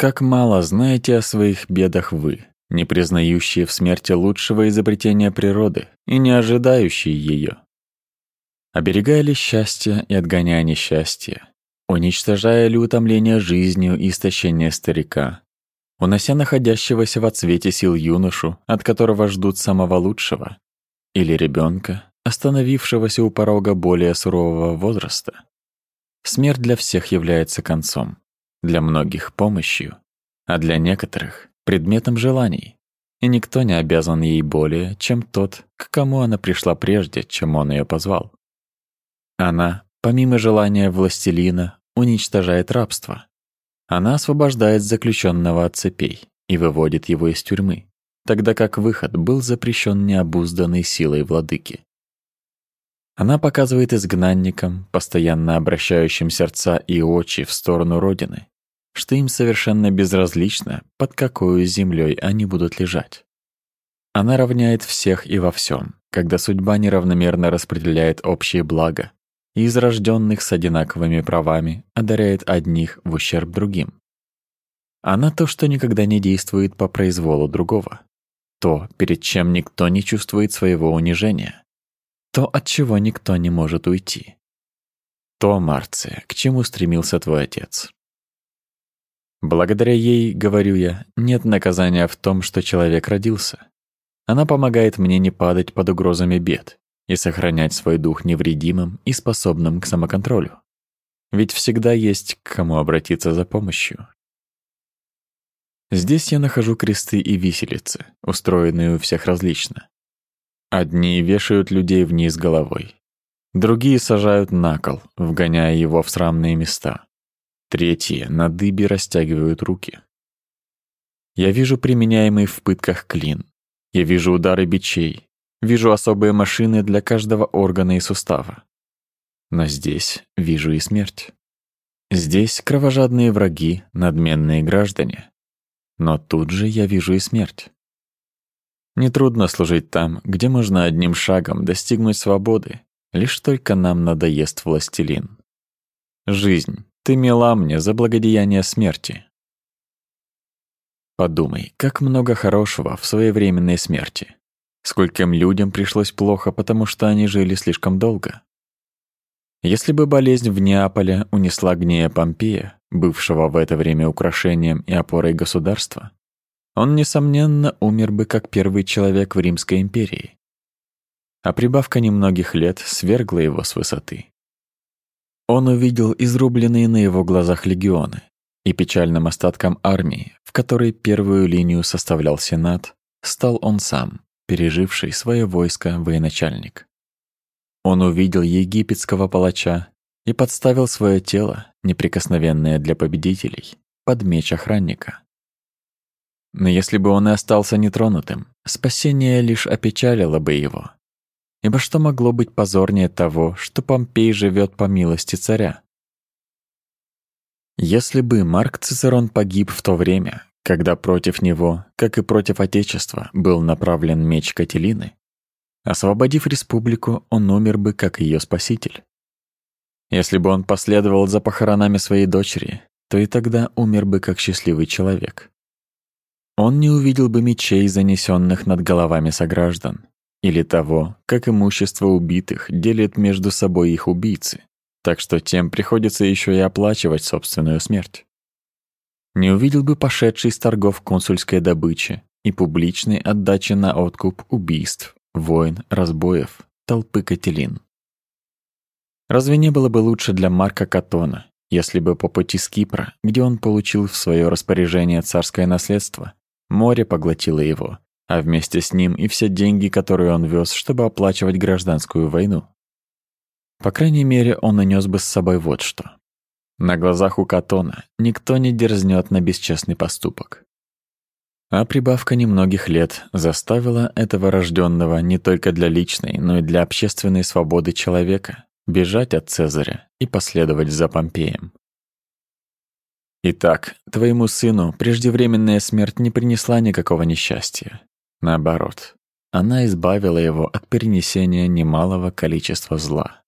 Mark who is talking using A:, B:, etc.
A: Как мало знаете о своих бедах вы, не признающие в смерти лучшего изобретения природы и не ожидающие ее. Оберегая ли счастье и отгоняя несчастье, уничтожая ли утомление жизнью и истощение старика, унося находящегося в отсвете сил юношу, от которого ждут самого лучшего, или ребенка, остановившегося у порога более сурового возраста. Смерть для всех является концом, для многих — помощью, а для некоторых — предметом желаний, и никто не обязан ей более, чем тот, к кому она пришла прежде, чем он ее позвал. Она, помимо желания властелина, уничтожает рабство. Она освобождает заключенного от цепей и выводит его из тюрьмы, тогда как выход был запрещен необузданной силой владыки. Она показывает изгнанникам, постоянно обращающим сердца и очи в сторону Родины, что им совершенно безразлично, под какой землей они будут лежать. Она равняет всех и во всем, когда судьба неравномерно распределяет общее благо, и из рожденных с одинаковыми правами одаряет одних в ущерб другим. Она то, что никогда не действует по произволу другого, то, перед чем никто не чувствует своего унижения, то, от чего никто не может уйти. То, Марция, к чему стремился твой отец. Благодаря ей, говорю я, нет наказания в том, что человек родился. Она помогает мне не падать под угрозами бед, и сохранять свой дух невредимым и способным к самоконтролю. Ведь всегда есть к кому обратиться за помощью. Здесь я нахожу кресты и виселицы, устроенные у всех различно. Одни вешают людей вниз головой, другие сажают на кол, вгоняя его в срамные места. Третьи на дыбе растягивают руки. Я вижу применяемый в пытках клин. Я вижу удары бичей, Вижу особые машины для каждого органа и сустава. Но здесь вижу и смерть. Здесь кровожадные враги, надменные граждане. Но тут же я вижу и смерть. Нетрудно служить там, где можно одним шагом достигнуть свободы, лишь только нам надоест властелин. Жизнь, ты мила мне за благодеяние смерти. Подумай, как много хорошего в своевременной смерти. Скольким людям пришлось плохо, потому что они жили слишком долго. Если бы болезнь в Неаполе унесла гнея Помпея, бывшего в это время украшением и опорой государства, он, несомненно, умер бы как первый человек в Римской империи. А прибавка немногих лет свергла его с высоты. Он увидел изрубленные на его глазах легионы, и печальным остатком армии, в которой первую линию составлял Сенат, стал он сам, переживший свое войско военачальник. Он увидел египетского палача и подставил свое тело, неприкосновенное для победителей, под меч охранника. Но если бы он и остался нетронутым, спасение лишь опечалило бы его. Ибо что могло быть позорнее того, что Помпей живет по милости царя? Если бы Марк Цицерон погиб в то время, когда против него, как и против Отечества, был направлен меч Кателины, освободив республику, он умер бы как ее спаситель. Если бы он последовал за похоронами своей дочери, то и тогда умер бы как счастливый человек. Он не увидел бы мечей, занесенных над головами сограждан, или того, как имущество убитых делит между собой их убийцы, так что тем приходится еще и оплачивать собственную смерть не увидел бы пошедший с торгов консульской добычи и публичной отдачи на откуп убийств, войн, разбоев, толпы Кателин. Разве не было бы лучше для Марка Катона, если бы по пути с Кипра, где он получил в свое распоряжение царское наследство, море поглотило его, а вместе с ним и все деньги, которые он вез, чтобы оплачивать гражданскую войну? По крайней мере, он нанес бы с собой вот что. На глазах у Катона никто не дерзнет на бесчестный поступок. А прибавка немногих лет заставила этого рожденного не только для личной, но и для общественной свободы человека бежать от Цезаря и последовать за Помпеем. Итак, твоему сыну преждевременная смерть не принесла никакого несчастья. Наоборот, она избавила его от перенесения немалого количества зла.